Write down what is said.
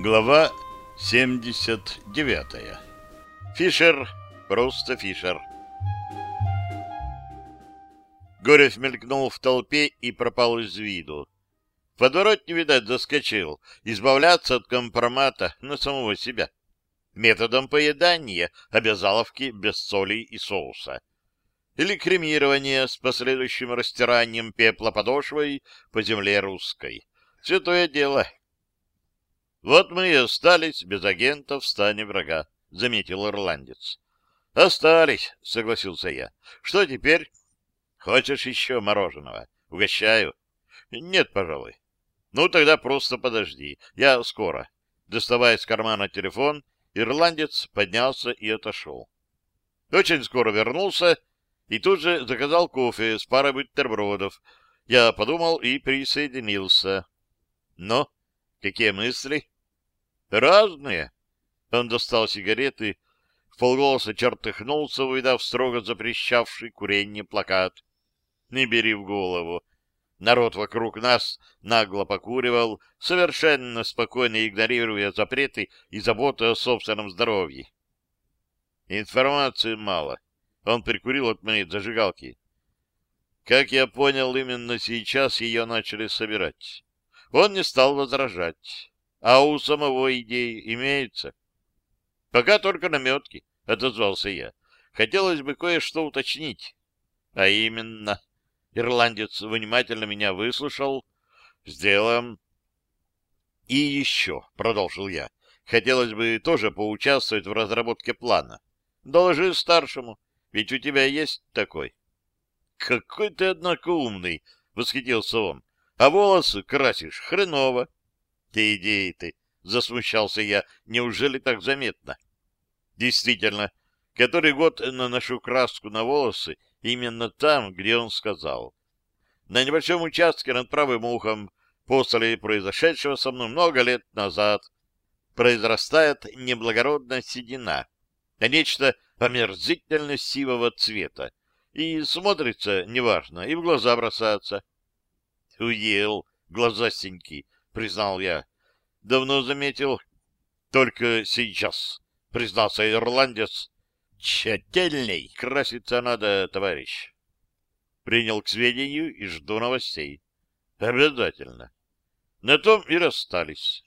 Глава 79. Фишер, просто Фишер. Горев мелькнул в толпе и пропал из виду. Подворот не видать заскочил, избавляться от компромата на самого себя. Методом поедания обязаловки без соли и соуса. Или кремирование с последующим растиранием пепла подошвой по земле русской. Святое дело. Вот мы и остались без агентов в стане врага, — заметил ирландец. — Остались, — согласился я. — Что теперь? — Хочешь еще мороженого? Угощаю. — Нет, пожалуй. — Ну, тогда просто подожди. Я скоро. Доставая из кармана телефон, ирландец поднялся и отошел. Очень скоро вернулся и тут же заказал кофе с парой бутербродов. Я подумал и присоединился. — Но Какие мысли? Разные. Он достал сигареты, в полголоса чертыхнулся, увидав строго запрещавший курение плакат. Не бери в голову. Народ вокруг нас нагло покуривал, совершенно спокойно игнорируя запреты и заботы о собственном здоровье. Информации мало. Он прикурил от моей зажигалки. Как я понял, именно сейчас ее начали собирать. Он не стал возражать. А у самого идеи имеются? Пока только наметки, — отозвался я. Хотелось бы кое-что уточнить. А именно, ирландец внимательно меня выслушал. Сделаем. И еще, — продолжил я, — хотелось бы тоже поучаствовать в разработке плана. Доложи старшему, ведь у тебя есть такой. — Какой ты, однако, умный, — восхитился он. А волосы красишь хреново. Те идеи ты, засмущался я. Неужели так заметно? Действительно, который год наношу краску на волосы именно там, где он сказал. На небольшом участке над правым ухом после произошедшего со мной много лет назад произрастает неблагородная седина, а нечто омерзительно сивого цвета, и смотрится неважно, и в глаза бросается. — Уел, глазастенький, — признал я. — Давно заметил. — Только сейчас, — признался ирландец. — Тщательней краситься надо, товарищ. Принял к сведению и жду новостей. — Обязательно. На том и расстались.